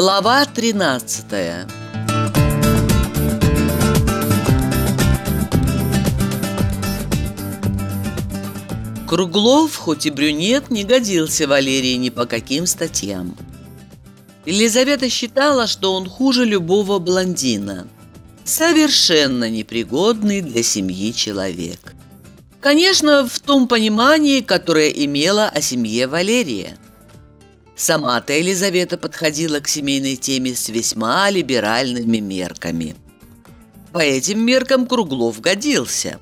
Глава 13 Круглов, хоть и брюнет, не годился Валерии ни по каким статьям. Елизавета считала, что он хуже любого блондина. Совершенно непригодный для семьи человек. Конечно, в том понимании, которое имела о семье Валерия. Сама-то Елизавета подходила к семейной теме с весьма либеральными мерками. По этим меркам Круглов годился.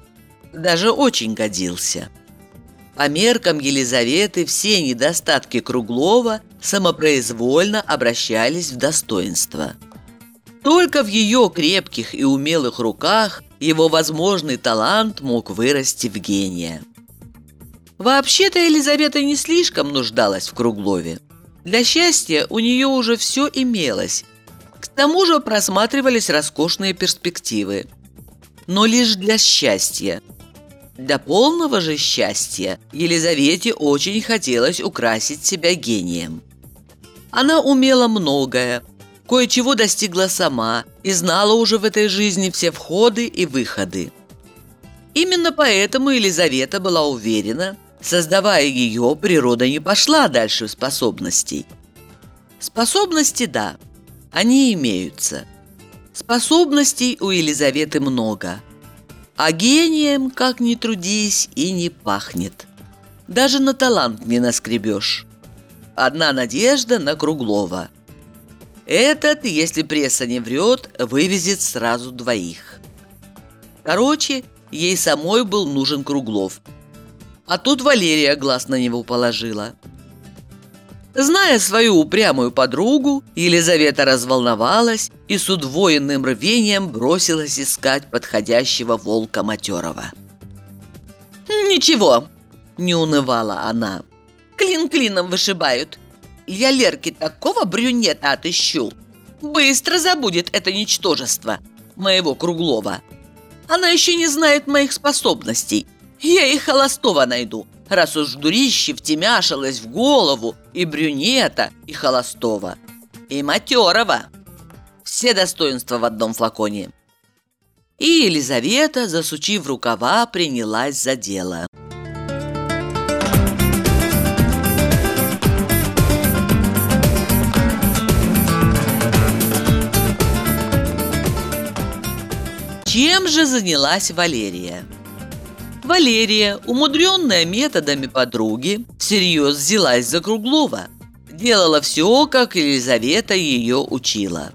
Даже очень годился. По меркам Елизаветы все недостатки Круглова самопроизвольно обращались в достоинство. Только в ее крепких и умелых руках его возможный талант мог вырасти в гения. Вообще-то Елизавета не слишком нуждалась в Круглове. Для счастья у нее уже все имелось. К тому же просматривались роскошные перспективы. Но лишь для счастья. Для полного же счастья Елизавете очень хотелось украсить себя гением. Она умела многое, кое-чего достигла сама и знала уже в этой жизни все входы и выходы. Именно поэтому Елизавета была уверена, Создавая ее, природа не пошла дальше способностей. Способности – да, они имеются. Способностей у Елизаветы много. А гением, как ни трудись, и не пахнет. Даже на талант не наскребешь. Одна надежда на Круглова. Этот, если пресса не врет, вывезет сразу двоих. Короче, ей самой был нужен Круглов – а тут Валерия глаз на него положила. Зная свою упрямую подругу, Елизавета разволновалась и с удвоенным рвением бросилась искать подходящего волка матерого. «Ничего», – не унывала она, – «клин клином вышибают. Я Лерке такого брюнета отыщу. Быстро забудет это ничтожество, моего Круглова. Она еще не знает моих способностей, я и холостого найду, раз уж дурище втемяшилась в голову и брюнета, и холостого, и матерого. Все достоинства в одном флаконе. И Елизавета, засучив рукава, принялась за дело. Чем же занялась Валерия? Валерия, умудренная методами подруги, всерьез взялась за Круглова. Делала все, как Елизавета ее учила.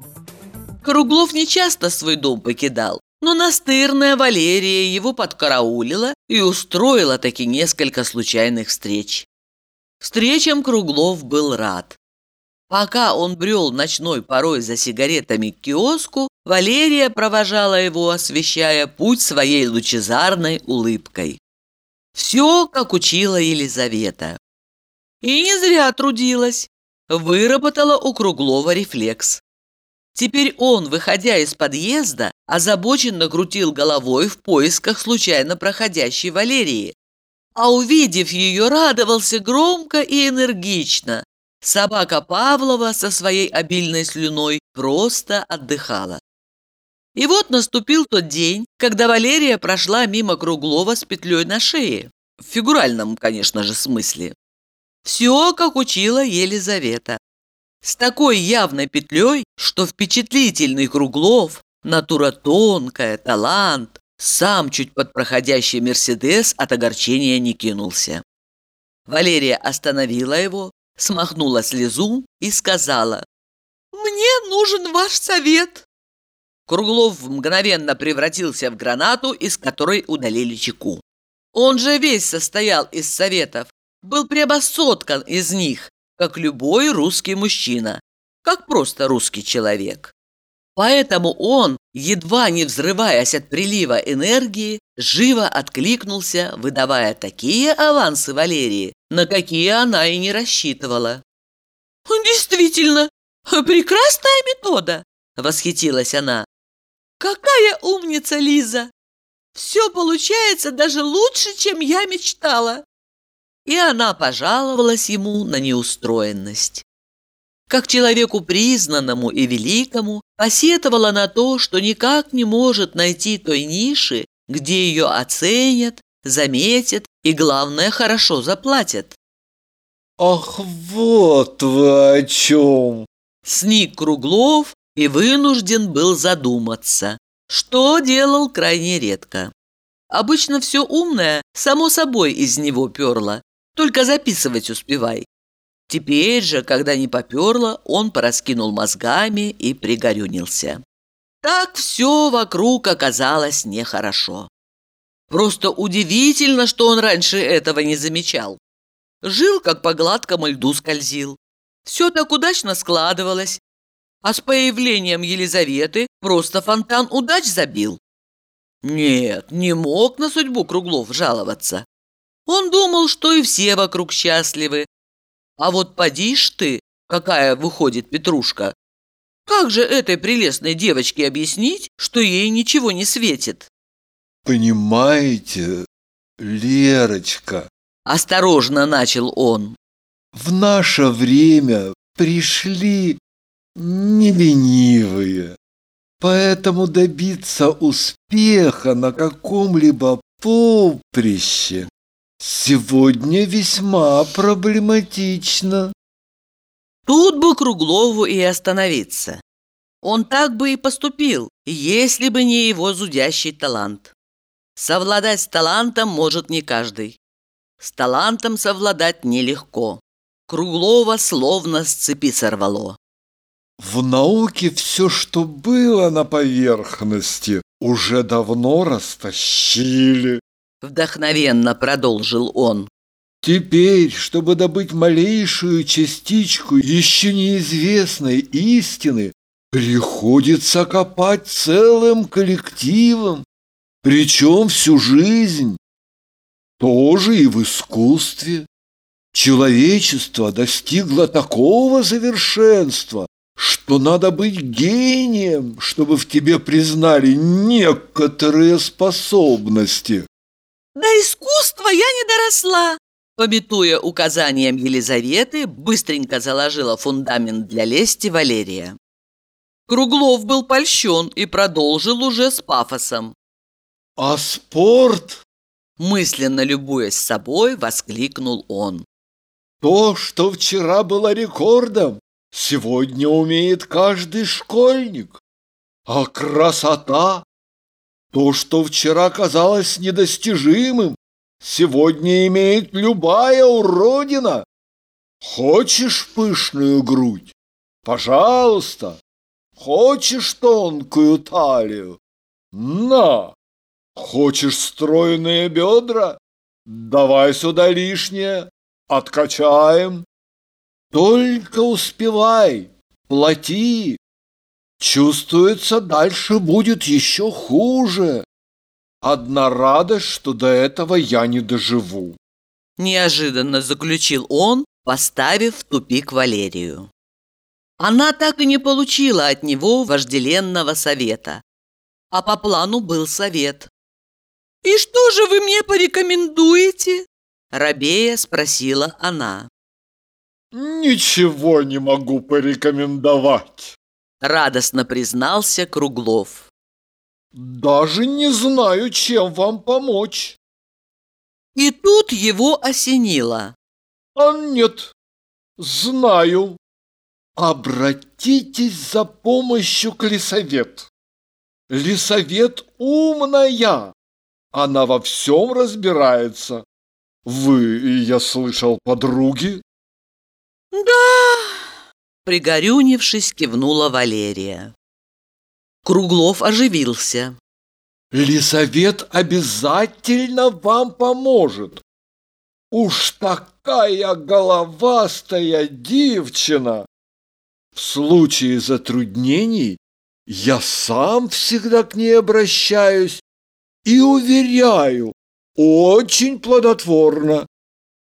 Круглов нечасто свой дом покидал, но настырная Валерия его подкараулила и устроила таки несколько случайных встреч. Встречам Круглов был рад. Пока он брел ночной порой за сигаретами к киоску, Валерия провожала его, освещая путь своей лучезарной улыбкой. Все, как учила Елизавета. И не зря трудилась. Выработала у Круглова рефлекс. Теперь он, выходя из подъезда, озабоченно крутил головой в поисках случайно проходящей Валерии. А увидев ее, радовался громко и энергично, Собака Павлова со своей обильной слюной просто отдыхала. И вот наступил тот день, когда Валерия прошла мимо Круглова с петлей на шее. В фигуральном, конечно же, смысле. Все, как учила Елизавета. С такой явной петлей, что впечатлительный Круглов, натура тонкая, талант, сам чуть под проходящий Мерседес от огорчения не кинулся. Валерия остановила его, смахнула слезу и сказала, «Мне нужен ваш совет». Круглов мгновенно превратился в гранату, из которой удалили чеку. Он же весь состоял из советов, был прямо из них, как любой русский мужчина, как просто русский человек. Поэтому он, едва не взрываясь от прилива энергии, живо откликнулся, выдавая такие авансы Валерии, на какие она и не рассчитывала. «Действительно, прекрасная метода!» – восхитилась она. «Какая умница, Лиза! Все получается даже лучше, чем я мечтала!» И она пожаловалась ему на неустроенность. Как человеку признанному и великому, посетовала на то, что никак не может найти той ниши, где ее оценят, заметят и, главное, хорошо заплатят. «Ах, вот вы о чем!» Сник Круглов и вынужден был задуматься, что делал крайне редко. Обычно все умное само собой из него перло, только записывать успевай. Теперь же, когда не поперло, он пораскинул мозгами и пригорюнился. Так все вокруг оказалось нехорошо. Просто удивительно, что он раньше этого не замечал. Жил, как по гладкому льду скользил. Все так удачно складывалось. А с появлением Елизаветы просто фонтан удач забил. Нет, не мог на судьбу Круглов жаловаться. Он думал, что и все вокруг счастливы, а вот поди ж ты, какая выходит Петрушка. Как же этой прелестной девочке объяснить, что ей ничего не светит? Понимаете, Лерочка, осторожно начал он. В наше время пришли неленивые. Поэтому добиться успеха на каком-либо поприще Сегодня весьма проблематично. Тут бы Круглову и остановиться. Он так бы и поступил, если бы не его зудящий талант. Совладать с талантом может не каждый. С талантом совладать нелегко. Круглова словно с цепи сорвало. В науке все, что было на поверхности, уже давно растащили. Вдохновенно продолжил он. Теперь, чтобы добыть малейшую частичку еще неизвестной истины, приходится копать целым коллективом, причем всю жизнь. Тоже и в искусстве. Человечество достигло такого совершенства, что надо быть гением, чтобы в тебе признали некоторые способности. До искусства я не доросла. Пометуя указанием Елизаветы, быстренько заложила фундамент для лести Валерия. Круглов был польщен и продолжил уже с пафосом. «А спорт?» Мысленно любуясь собой, воскликнул он. «То, что вчера было рекордом, сегодня умеет каждый школьник. А красота то, что вчера казалось недостижимым, сегодня имеет любая уродина. Хочешь пышную грудь? Пожалуйста. Хочешь тонкую талию? На! Хочешь стройные бедра? Давай сюда лишнее, откачаем. Только успевай, плати, Чувствуется, дальше будет еще хуже. Одна радость, что до этого я не доживу. Неожиданно заключил он, поставив в тупик Валерию. Она так и не получила от него вожделенного совета. А по плану был совет. «И что же вы мне порекомендуете?» Рабея спросила она. «Ничего не могу порекомендовать», радостно признался Круглов. Даже не знаю, чем вам помочь. И тут его осенило. А нет, знаю. Обратитесь за помощью к лесовет. Лесовет умная. Она во всем разбирается. Вы, я слышал, подруги? Да, Пригорюнившись, кивнула Валерия. Круглов оживился. Лисовет обязательно вам поможет. Уж такая головастая девчина! В случае затруднений я сам всегда к ней обращаюсь и уверяю, очень плодотворно.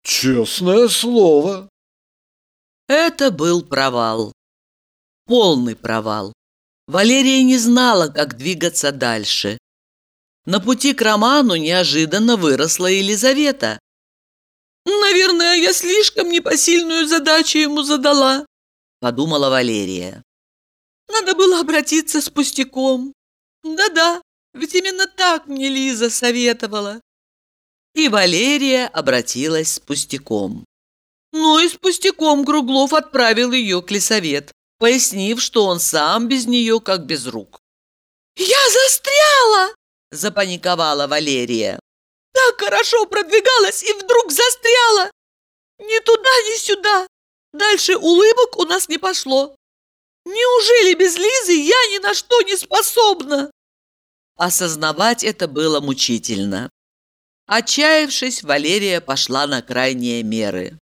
Честное слово. Это был провал. Полный провал. Валерия не знала, как двигаться дальше. На пути к роману неожиданно выросла Елизавета. «Наверное, я слишком непосильную задачу ему задала», подумала Валерия. Надо было обратиться с пустяком. Да-да, ведь именно так мне Лиза советовала. И Валерия обратилась с пустяком. Ну и с пустяком Круглов отправил ее к лесовет, пояснив, что он сам без нее как без рук. «Я застряла!» – запаниковала Валерия. «Так хорошо продвигалась и вдруг застряла! Ни туда, ни сюда! Дальше улыбок у нас не пошло. Неужели без Лизы я ни на что не способна?» Осознавать это было мучительно. Отчаявшись, Валерия пошла на крайние меры.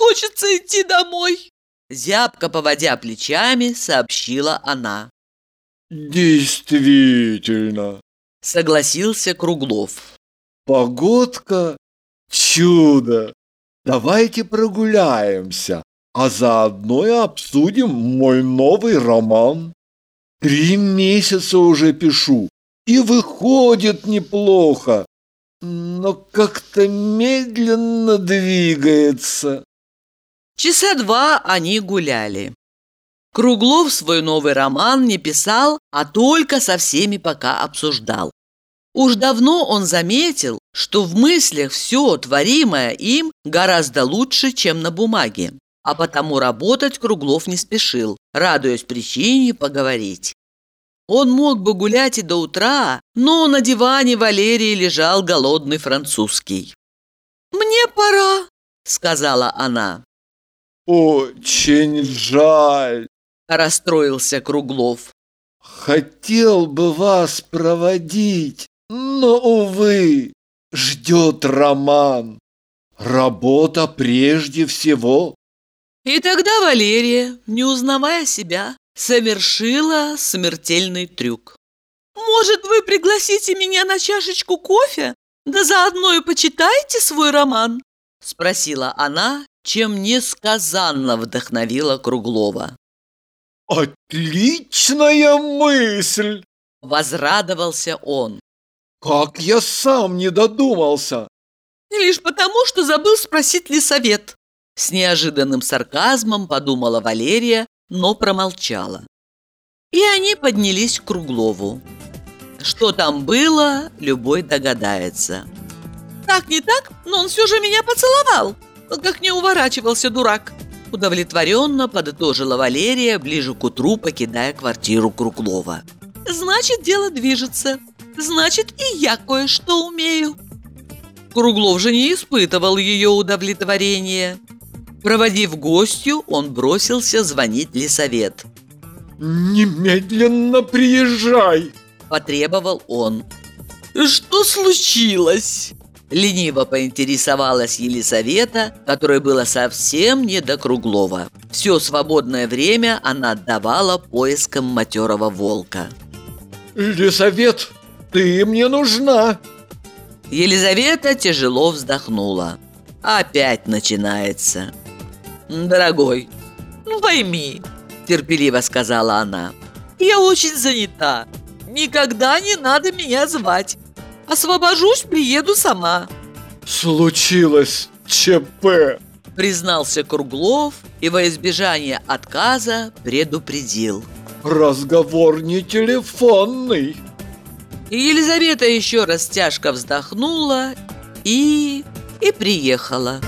«Не хочется идти домой!» Зябко поводя плечами, сообщила она. Действительно, Согласился Круглов. погодка – чудо. Давайте прогуляемся, а заодно и обсудим мой новый роман. Три месяца уже пишу, и выходит неплохо, но как-то медленно двигается. Часа два они гуляли. Круглов свой новый роман не писал, а только со всеми пока обсуждал. Уж давно он заметил, что в мыслях все творимое им гораздо лучше, чем на бумаге. А потому работать Круглов не спешил, радуясь причине поговорить. Он мог бы гулять и до утра, но на диване Валерии лежал голодный французский. «Мне пора», — сказала она. Очень жаль. Расстроился Круглов. Хотел бы вас проводить, но, увы, ждет роман. Работа прежде всего. И тогда Валерия, не узнавая себя, совершила смертельный трюк. «Может, вы пригласите меня на чашечку кофе, да заодно и почитаете свой роман?» Спросила она, чем несказанно вдохновила Круглова. Отличная мысль! Возрадовался он. Как я сам не додумался! Лишь потому, что забыл спросить ли совет. С неожиданным сарказмом подумала Валерия, но промолчала. И они поднялись к Круглову. Что там было, любой догадается. Так не так, но он все же меня поцеловал. Как не уворачивался дурак. Удовлетворенно подытожила Валерия, ближе к утру покидая квартиру Круглова. Значит, дело движется. Значит, и я кое-что умею. Круглов же не испытывал ее удовлетворения. Проводив гостью, он бросился звонить лесовет. Немедленно приезжай! Потребовал он. «Что случилось?» Лениво поинтересовалась Елисавета, которой было совсем не до Круглова. Все свободное время она отдавала поискам матерого волка. Лисавет, ты мне нужна! Елизавета тяжело вздохнула. Опять начинается. «Дорогой, ну пойми», – терпеливо сказала она, – «я очень занята. Никогда не надо меня звать. Освобожусь, приеду сама», Случилось ЧП. признался Круглов и во избежание отказа предупредил. Разговор не телефонный. И Елизавета еще раз тяжко вздохнула и... и приехала.